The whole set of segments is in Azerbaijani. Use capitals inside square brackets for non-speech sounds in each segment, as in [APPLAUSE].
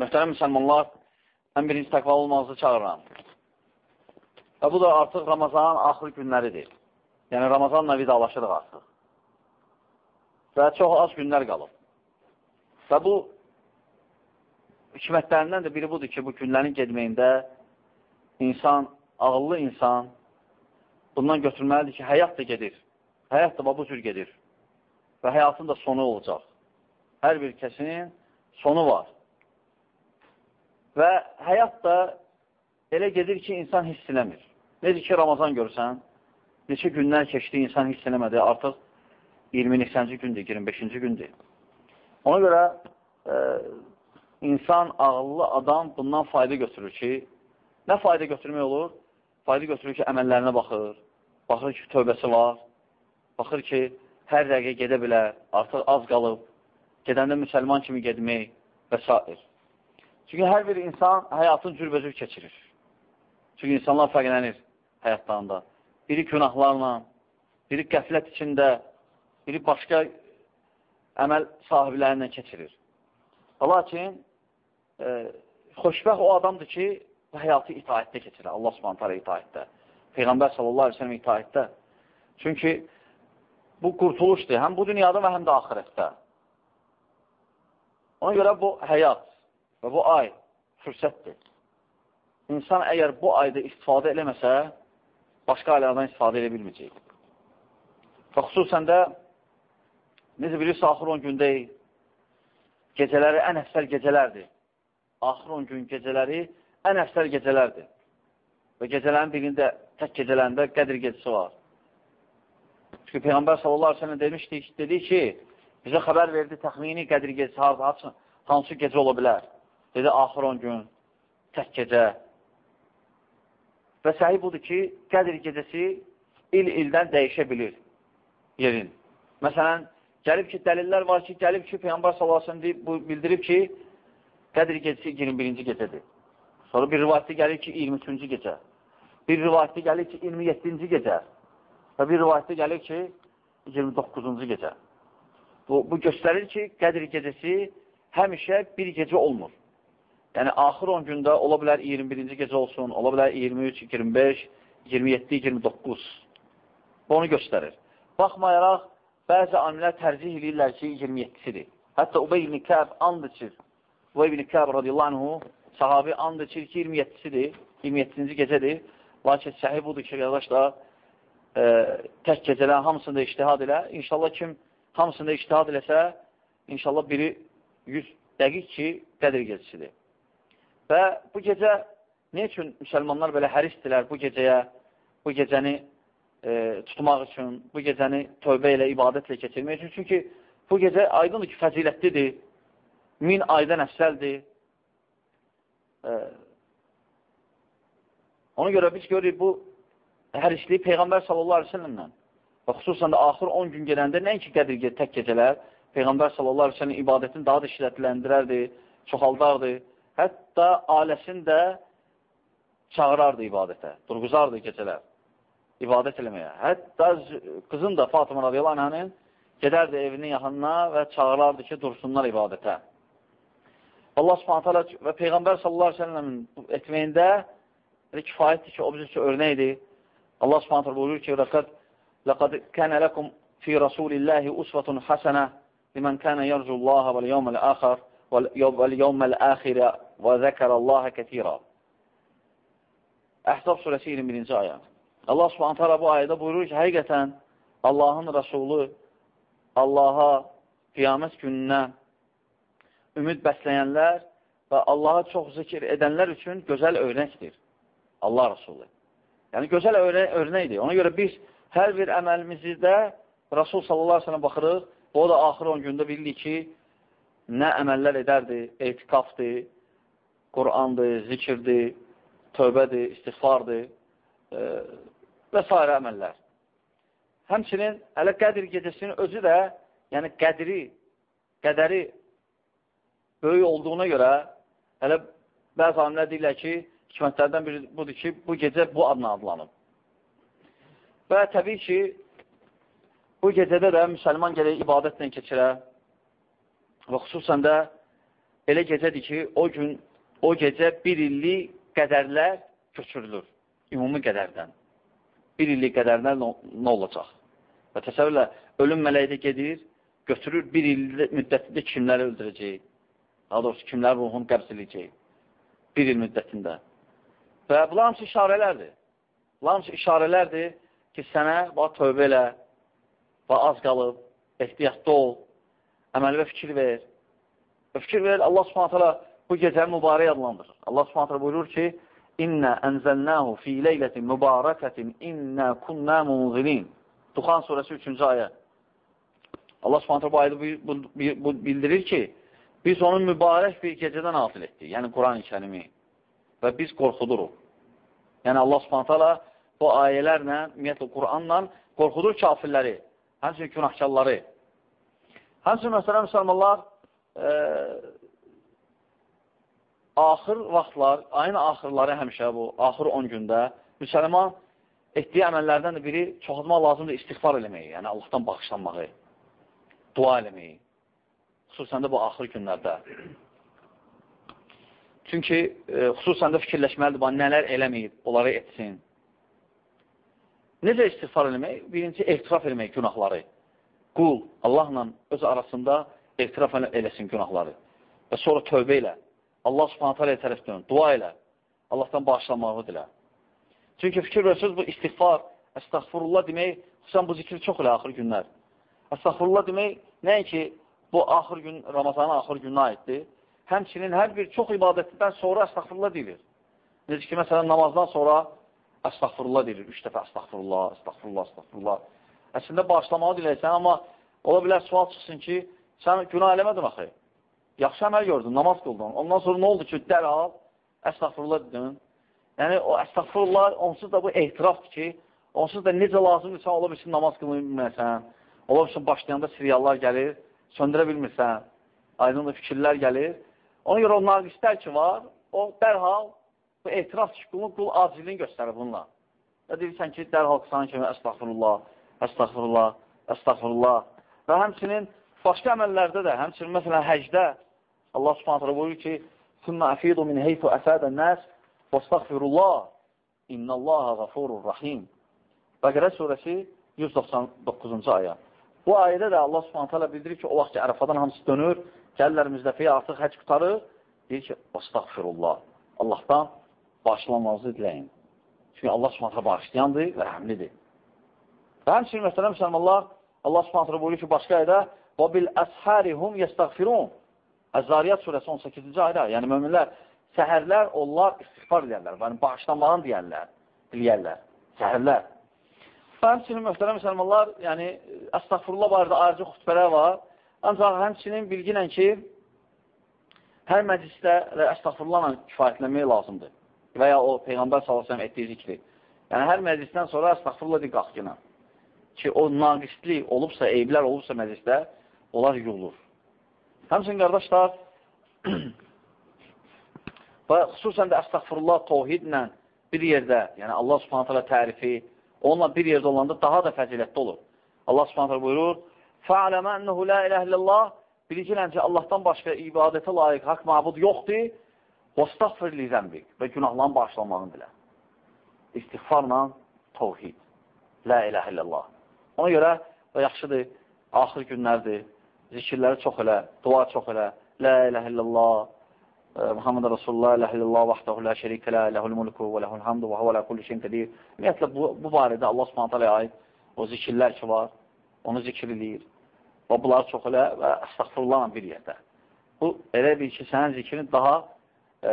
Möhtərəm müsəlmanlar, ən birinci təqvalı olmağınızı çağıram. Və bu da artıq Ramazanın axır günləridir. Yəni, Ramazanla vidalaşırıq artıq. Və çox az günlər qalıb. Və bu hikmətlərindən də biri budur ki, bu günlərin gedməyində insan, ağıllı insan bundan götürməlidir ki, həyat da gedir. Həyat da bu cür gedir. Və həyatın da sonu olacaq. Hər bir kəsinin sonu var. Və həyat da elə gedir ki, insan hiss eləmir. Necə ki, Ramazan görsən, neçə günlər keçdi, insan hiss eləmədi, artıq 20-ci gündür, 25-ci gündür. Ona görə e, insan, ağıllı adam bundan fayda götürür ki, nə fayda götürmək olur? Fayda götürür ki, əməllərinə baxır, baxır ki, tövbəsi var, baxır ki, hər dəqiqə gedə bilər, artıq az qalıb, gedəndə müsəlman kimi gedmək və s. Çünki hər bir insan həyatın cürbəcür keçirir. Çünki insanlar fərqlənir həyatlarında. Biri günahlarla, biri qəflət içində, biri başqa əməl sahiblərindən keçirir. Lakin e, xoşbəxt o adamdır ki, həyatı itaətdə keçirir. Allah subhanətə itaətdə. Peyğəmbər sallallahu aleyhi ve sellem itaətdə. Çünki bu qurtuluşdur. Həm bu dünyada və həm də axirətdə. Ona görə bu həyat Və bu ay fürsətdir. İnsan əgər bu ayda istifadə eləməsə, başqa aylardan istifadə edə bilməyəcək. Və xüsusən də, necə bilirsiniz, axır 10 gündəyik, gecələri ən əfsəl gecələrdir. Axır 10 gün gecələri ən əfsəl gecələrdir. Və gecələrin birində, tək gecələrində qədir gecəsi var. Çünki Peyğəmbər sallallahu aleyhi ve sellem demişdik, dedi ki, bizə xəbər verdi təxmini qədir gecəsi hansı gecə ola bilər. Dedi, axır 10 gün, tək gecə. Və səhih budur ki, Qədir gecəsi il-ildən dəyişə bilir yerin. Məsələn, gəlib ki, dəlillər var ki, gəlib ki, Peyyambar salasını deyib, bildirib ki, Qədir gecəsi 21-ci gecədir. Sonra bir rivayətdə gəlir ki, 23-cü gecə. Bir rivayətdə gəlir ki, 27-ci gecə. Və bir rivayətdə gəlir ki, 29-cu gecə. Bu, bu göstərir ki, Qədir gecəsi həmişə bir gecə olmur. Yəni, axır 10 gündə ola bilər 21-ci gecə olsun, ola bilər 23, 25, 27, 29. Bu onu göstərir. Baxmayaraq, bəzi alimlər tərcih edirlər ki, 27-sidir. Hətta Ubey ibn Kəb and içir. Ubey ibn Kəb radiyallahu anhu sahabi and içir ki, 27-sidir, 27-ci gecədir. Lakin səhih budur ki, qardaşlar, e, tək gecələrin hamısında iştihad elə. İnşallah kim hamısında iştihad eləsə, inşallah biri 100 dəqiq ki, qədir gecəsidir. Və bu gecə nə üçün müsəlmanlar belə hərisdirlər bu gecəyə, bu gecəni e, tutmaq üçün, bu gecəni tövbə ilə, ibadətlə keçirmək üçün? Çünki bu gecə aydındır ki, fəzilətlidir, min aydan əfsəldir. E, ona görə biz görürük bu hərisliyi Peyğəmbər sallallahu aleyhi ve sellemlə və xüsusən də axır 10 gün gedəndə nəinki qədir tək gecələr, Peyğəmbər sallallahu aleyhi ve sellem ibadətini daha da şiddətləndirərdi, çoxaldardı Hətta ailəsini də çağırardı ibadətə, durğuzardı gecələr, ibadət eləməyə. Hətta qızın da Fatıma radiyallahu anhənin gedərdi evinin yaxınına və çağırardı ki, dursunlar ibadətə. Allah subhanət hələ və Peyğəmbər sallallahu aleyhi ve sellemin etməyində kifayətdir ki, o bizim üçün örnəkdir. Allah subhanət hələ buyurur ki, Rəqəd لَقَدْ كَانَ لَكُمْ فِي رَسُولِ اللَّهِ أُسْوَةٌ حَسَنَةٌ لِمَنْ كَانَ يَرْجُو اللَّهَ وَالْيَوْمَ الْآخَرِ وَالْيَوْمَ الْآخِرَ və zəkərəllahə kətirə. Əhzab surəsi 21-ci ayə. Allah subhanət hala bu ayədə buyurur ki, həqiqətən Allahın Rəsulü Allaha qiyamət gününə ümid bəsləyənlər və Allaha çox zikir edənlər üçün gözəl örnəkdir. Allah Rəsulü. Yəni, gözəl örnəkdir. Ona görə biz hər bir əməlimizdə Rasul sallallahu aleyhi baxırıq, o da axır 10 gündə bilirik ki, nə əməllər edərdi, etiqafdır, Qurandır, zikirdir, tövbədir, istiğfardır e, və s. əməllər. Həmçinin hələ qədir gecəsinin özü də, yəni qədri, qədəri böyük olduğuna görə hələ bəzi alimlər deyirlər ki, hikmətlərdən biri budur ki, bu gecə bu adına adlanıb. Və təbii ki, bu gecədə də müsəlman gələk ibadətlə keçirə və xüsusən də elə gecədir ki, o gün, o gecə bir illik qədərlər köçürülür ümumi qədərdən. Bir illik qədərlər nə olacaq? Və təsəvvürlə, ölüm mələyi də gedir, götürür bir il müddətində kimləri öldürəcək, daha doğrusu kimlər ruhunu qəbz edəcək bir il müddətində. Və bunlar hamısı işarələrdir. Bunlar hamısı işarələrdir ki, sənə bax, tövbə elə, və az qalıb, ehtiyatda ol, əməli və fikir ver. Və fikir ver, Allah subhanətələ bu gecəni mübarək adlandırır. Allah subhanətələ buyurur ki, İnnə ənzəlnəhu fi leylətin mübarəkətin innə kunnə munzilin. Duxan surəsi 3-cü ayə. Allah subhanətə bu ayədə bildirir ki, biz onu mübarək bir gecədən nazil etdik, yəni Quran-ı kərimi və biz qorxuduruq. Yəni Allah subhanətə bu ayələrlə, ümumiyyətlə Quranla qorxudur kafirləri, həmçinin günahkarları. Həmçinin məsələn, müsəlmanlar, e, axır vaxtlar, ayın axırları həmişə bu, axır 10 gündə müsəlman etdiyi əməllərdən də biri çoxalmaq lazımdır istighfar eləməyi, yəni Allahdan bağışlanmağı, dua eləməyi. Xüsusən də bu axır günlərdə. Çünki e, xüsusən də fikirləşməlidir, nələr eləməyib, onları etsin. Necə istighfar eləmək? Birinci, ehtiraf eləmək günahları. Qul Allahla öz arasında ehtiraf eləsin günahları. Və sonra tövbə elə. Allah subhanətə aləyə tərəf dön, dua elə, Allahdan bağışlanmağı dilə. Çünki fikir verirsiniz, bu istighfar, əstəxfurullah demək, xüsusən bu zikri çox elə axır günlər. Əstəxfurullah demək, nəinki bu axır gün, Ramazanın axır gününə aiddir, həmçinin hər bir çox ibadətdən sonra əstəxfurullah deyilir. Necə ki, məsələn, namazdan sonra əstəxfurullah deyilir, üç dəfə əstəxfurullah, əstəxfurullah, əstəxfurullah. Əslində bağışlamağı diləyirsən, amma ola bilər sual çıxsın ki, sən günah eləmədin axı. Yaxşı əməl gördün, namaz qıldın. Ondan sonra nə oldu ki, dərhal əstəxfurullah dedin. Yəni, o əstəxfurullah, onsuz da bu ehtirafdır ki, onsuz da necə lazımdırsa, ola bilsin, namaz qılmayı bilmirsən, ola bilsin, başlayanda siriyallar gəlir, söndürə bilmirsən, aydınlı fikirlər gəlir. Ona görə o naqistlər ki var, o dərhal bu ehtiraf çıxqılını qul acilini göstərir bununla. Və deyirsən ki, dərhal qısan kimi əstəxfurullah, əstəxfurullah, əstəxfurullah. Və həmçinin Başqa əməllərdə də, həmçinin məsələn həcdə Allah Subhanahu taala buyurur ki: "Summa afidu min haythu afada an-nas vastaghfirullah. İnallaha ghafurur rahim." Bəqərə surəsi 199-cu aya. Bu ayədə də Allah Subhanahu taala bildirir ki, o vaxt ki Ərəfadan hamısı dönür, gəlirlər Müzdəfiyə artıq həcc qutarır, deyir ki: "Vastaghfirullah." Allahdan bağışlanmanızı diləyin. Çünki Allah Subhanahu taala bağışlayandır və rəhimlidir. Və həmçinin məsələn müsəlmanlar Allah Subhanahu taala buyurur ki, başqa ayədə: Və bil əsharihum yəstəğfirun. Əzzariyyat surəsi 18-ci ayda, yəni möminlər səhərlər onlar istighfar edərlər, yəni bağışlanmağını deyərlər, diləyərlər, səhərlər. Həmçinin möhtərəm müsəlmanlar, yəni əstəğfurullah barədə ayrıca xütbələr var. Ancaq həmçinin bilginən ki, hər məclisdə əstəğfurullahla kifayətlənmək lazımdır. Və ya o Peyğəmbər s.ə.v etdiyi zikri. Yəni, hər məclisdən sonra əstəğfurullah deyil qalxqına. Ki, o naqislik olubsa, eyblər olubsa məclisdə, onlar yuyulur. Həmçin, qardaşlar, [CLEARS THROAT] və xüsusən də əstəxfurullah tohidlə bir yerdə, yəni Allah subhanətələ tərifi, onunla bir yerdə olanda daha da fəzilətli olur. Allah subhanətələ buyurur, فَعْلَمَ أَنَّهُ لَا إِلَهِ اللّٰهِ Bilicilən ki, Allahdan başqa ibadətə layiq haqq mabud yoxdur, وَاسْتَغْفِرْ لِزَنْبِكِ Və günahların bağışlanmağını bilə. İstighfarla tovhid. La iləhə illallah. Ona görə və yaxşıdır, axır günlərdir, zikirləri çox elə, dua çox elə. La ilahe illallah, e, Muhammed Rasulullah, la ilahe illallah, vahdahu la şerikə la, ləhul mulku və ləhul hamdu və huvə la kulli şeyin qədir. Ümumiyyətlə, bu, bu barədə Allah subhanətələ aid o zikirlər ki var, onu zikir edir. Və bunları çox elə və əstəxfurullahla bir yerdə. Bu, elə bir ki, sənin zikrin daha e,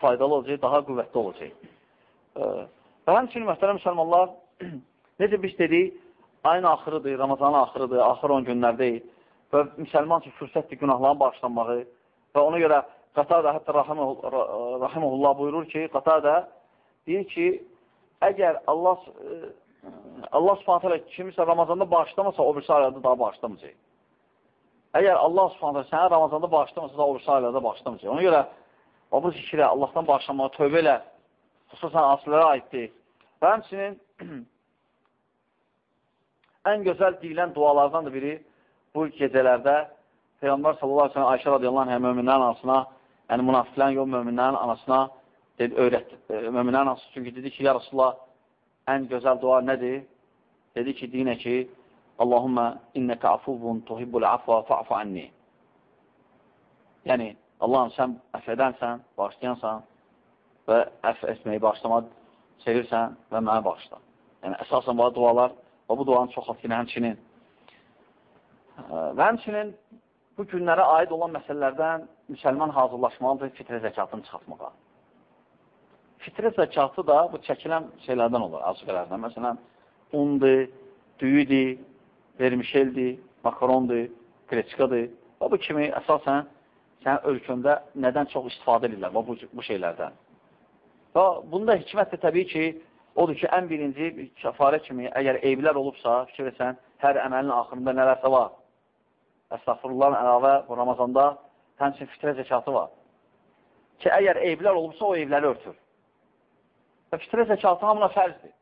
faydalı olacaq, daha qüvvətli olacaq. E, və həmçinin, mühtərəm müsəlmanlar, [CLEARS THROAT] necə biz dedik, ayın axırıdır, Ramazanın axırıdır, axır 10 günlərdəyik və müsəlman üçün fürsətdir günahların bağışlanmağı və ona görə Qatada hətta Rahimullah buyurur ki, Qatada deyir ki, əgər Allah Allah subhanət hələ kimisə Ramazanda bağışlamasa, o birisi aylarda daha bağışlamayacaq. Əgər Allah subhanət hələ sənə Ramazanda bağışlamasa, o birisi aylarda bağışlamayacaq. Ona görə o bu zikirə Allahdan bağışlamağa tövbə elə, xüsusən asilərə aiddir. Və həmçinin [CLEARS THROAT] ən gözəl deyilən dualardan da biri bu gecələrdə Peyğəmbər sallallahu aleyhi ve sellem Ayşə radiyallahu anh möminlərin anasına, yəni münafiqlərin yox, möminlərin anasına dedi, öyrətdi. E, möminlərin anası çünki dedi ki, ya Rasulullah, ən gözəl dua nədir? Dedi ki, dinə ki, Allahumma innəkə afuvun tuhibbul afva fa'fu anni. Yəni, Allahım, sən əf edənsən, bağışlayansan və əf etməyi bağışlamağı sevirsən və mənə bağışla. Yəni, əsasən bu dualar və bu duanın çox haqqını həmçinin və həmçinin bu günlərə aid olan məsələlərdən müsəlman hazırlaşmalıdır fitrə zəkatını çıxartmağa. Fitrə zəkatı da bu çəkilən şeylərdən olur, azıqələrdən. Məsələn, undur, düyüdür, vermişeldir, makarondur, kreçkadır. Və bu kimi əsasən sənin ölkəndə nədən çox istifadə edirlər bu, bu şeylərdən. Və bunda hikmət də təbii ki, odur ki, ən birinci kəfarə kimi, əgər evlər olubsa, fikir etsən, hər əməlin axırında nələrsə var. Əstəğfurullah əlavə bu Ramazanda həmçin fitrə zəkatı var. Ki, əgər evlər olubsa, o evləri örtür. Və fitrə zəkatı hamına fərzdir.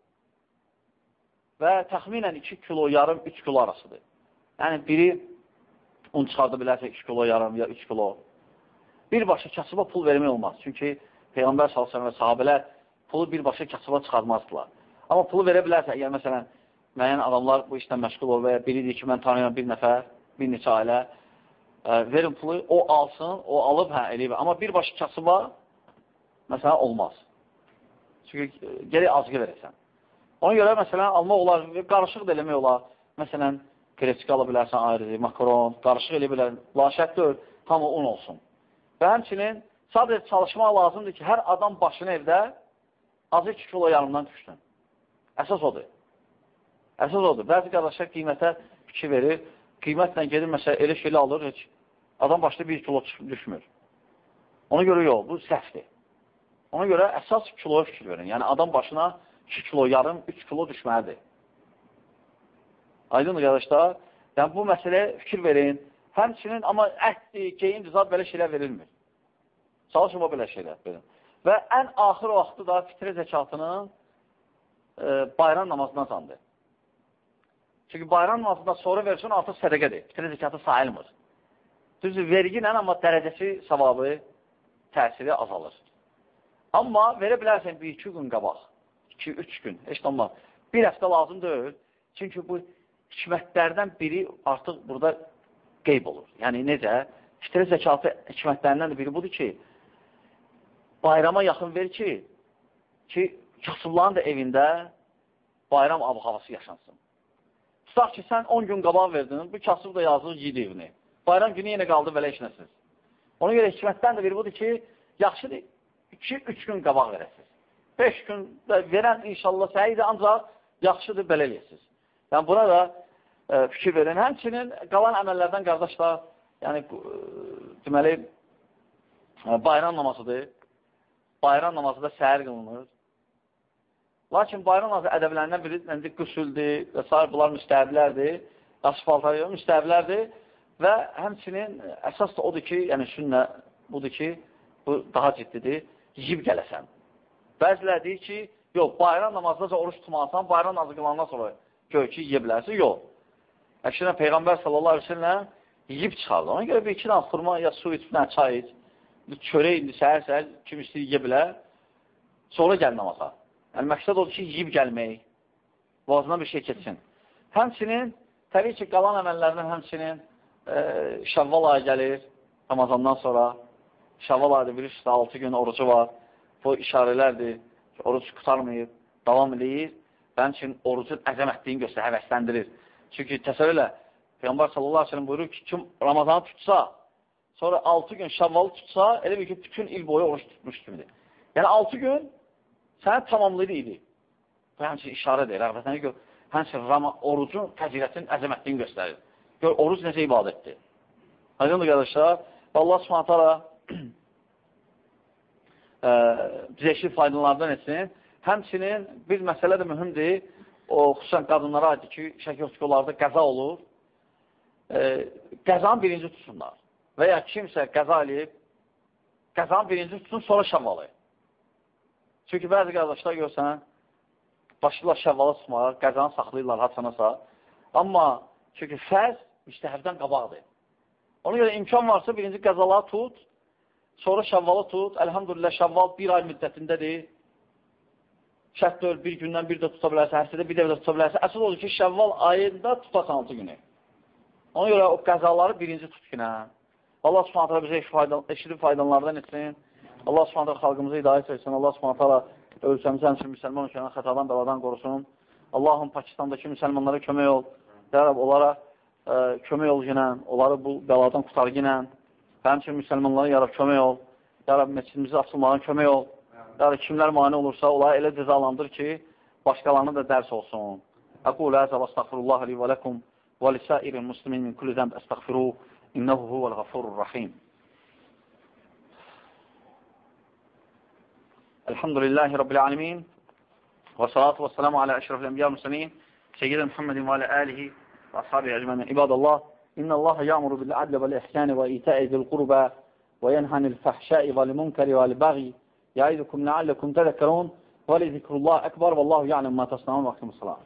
Və təxminən 2 kilo, yarım, 3 kilo arasıdır. Yəni, biri un çıxardı bilərsə 2 kilo, yarım ya 3 kilo. Birbaşa kasıba pul vermək olmaz. Çünki Peyğəmbər salsan və sahabələr pulu birbaşa kasıba çıxarmazdılar. Amma pulu verə bilərsə, əgər məsələn, müəyyən adamlar bu işlə məşğul olur və ya biri deyir ki, mən tanıyorum bir nəfər, bir neçə ailə ə, verin pulu, o alsın, o alıb, hə, eləyib. Amma birbaşa kasıba məsələn, olmaz. Çünki gerək azqı verəsən. Ona görə, məsələn, almaq olar, qarışıq da eləmək olar. Məsələn, kreçika ala bilərsən ayrı, makaron, qarışıq elə bilər, laşət deyil, hamı un olsun. Və həmçinin sadəcə çalışmaq lazımdır ki, hər adam başını evdə azı 2 kilo yarımdan düşsün. Əsas odur. Əsas odur. Bəzi qardaşlar qiymətə fikir verir qiymətlə gedir, məsələn, elə şeylə alır, heç adam başda bir kilo düşmür. Ona görə yox, bu səhvdir. Ona görə əsas kiloya fikir verin. Yəni, adam başına 2 kilo, yarım, 3 kilo düşməlidir. Aydın qardaşlar, yəni bu məsələyə fikir verin. Həmçinin, amma ətdir, geyimdir, zat belə şeylər verilmir. Çalışın o belə şeylər verin. Və ən axır vaxtı da fitrə zəkatının e, bayram namazından sandır. Çünki bayram namazında sonra versin, artıq sədəqədir. Fitrə zəkatı sayılmır. Düzdür, vergi ilə, amma dərəcəsi, savabı, təsiri azalır. Amma verə bilərsən bir iki gün qabaq, iki, üç gün, heç də olmaz. Bir həftə lazım deyil. Çünki bu hikmətlərdən biri artıq burada qeyb olur. Yəni necə? Fitrə zəkatı hikmətlərindən də biri budur ki, bayrama yaxın ver ki, ki, kasıbların da evində bayram ab-havası yaşansın. Tutaq ki, sən 10 gün qabaq verdin, bu kasıb da yazır yedi evini. Bayram günü yenə qaldı belə işləsiniz. Ona görə hikmətdən də biri budur ki, yaxşıdır, 2-3 gün qabaq verəsiniz. 5 gün də verən inşallah səhidir, ancaq yaxşıdır, belə eləyəsiniz. Yəni, buna da e, fikir verin. Həmçinin qalan əməllərdən qardaşlar, yəni, e, deməli, e, bayram namazıdır. Bayram namazı da səhər qılınır. Lakin bayram namazı ədəblərindən biri məncə qüsüldür və s. bunlar müstəhəblərdir. Asfaltlar müstəhəblərdir. Və həmçinin əsas da odur ki, yəni sünnə budur ki, bu daha ciddidir, yiyib gələsən. Bəzilər deyir ki, yox, bayram namazdaca oruç tutmalısan, bayram namazı qılandan sonra gör ki, yiyə bilərsin. Yox. Əksinə Peyğəmbər sallallahu aleyhi ve sellem yiyib çıxardı. Ona görə bir iki dənə xurma ya su iç, bir çay iç, çörək indi səhər-səhər kim istəyir yiyə bilər, sonra gəl namaza. Yəni, məqsəd odur ki, yiyib gəlmək, boğazına bir şey keçsin. Həmçinin, təbii ki, qalan əməllərdən həmçinin e, şəvval ayı gəlir, Ramazandan sonra. Şəvval ayıda bilirsiniz, 6 gün orucu var. Bu işarələrdir ki, oruc qutarmayıb, davam edir. Həmçinin orucun əzəmətliyini göstərir, həvəsləndirir. Çünki təsəvvürlə, Peyğəmbər sallallahu aleyhi ve sellem buyurur ki, kim Ramazanı tutsa, sonra 6 gün şəvvalı tutsa, elə bir ki, bütün il boyu oruç tutmuş kimidir. Yəni 6 gün sənə tamamlayır idi. Bu həmçin işarədir, rəğbətəni gör. Həmçin orucun fəzilətinin əzəmətliyini göstərir. Gör, oruc necə ibadətdir. Aydındır qardaşlar. Allah subhanətələ [CLEARS THROAT] e, bizə işin faydalardan etsin. Həmçinin bir məsələ də mühümdir. O, xüsusən qadınlara aiddir ki, şəkil qəza olur. E, qəzanı birinci tutsunlar. Və ya kimsə qəza eləyib, qəzanı birinci tutsun, sonra şəvalı. Çünki bəzi qardaşlar görsən, başlayırlar şəvvala tutmağa, qəzanı saxlayırlar haçanasa. Amma çünki fərz müştəhərdən qabaqdır. Ona görə imkan varsa birinci qəzaları tut, sonra şəvvalı tut. Əlhamdülillah şəvval bir ay müddətindədir. Şərt deyil, bir gündən bir də tuta bilərsə, həftədə bir də, bir də tuta bilərsə. Əsas odur ki, şəvval ayında tutasan 6 günü. Ona görə o qəzaları birinci tut günə. Allah subhanətlə bizə eşidib faydanlardan etsin. Allah subhanətlə xalqımıza hidayət etsin. Allah subhanətlə ölkəmizə həmçin müsəlman ölkənin xətadan, bəladan qorusun. Allahım Pakistandakı müsəlmanlara kömək ol. Rab, onlara ə, kömək ol yenə, onları bu bəladan qutar yenə. Həmçin müsəlmanlara yarab kömək ol. Ya Rab, məscidimizi açılmağına kömək ol. Ya Rab, kimlər mani olursa, onları elə cəzalandır ki, başqalarına da dərs olsun. Əqul əzəl, əstəxfirullah li və ləkum və lisairin muslimin min kulli zəmb əstəxfiruh, innəhu huvəl الحمد لله رب العالمين والصلاة والسلام على أشرف الأنبياء والمرسلين سيدنا محمد وعلى آله وأصحابه أجمعين. عباد الله إن الله يأمر بالعدل والإحسان وإيتاء ذي القربى وينهى عن الفحشاء والمنكر والبغي يعظكم لعلكم تذكرون ولذكر الله أكبر والله يعلم ما تصنعون وقت الصلاة.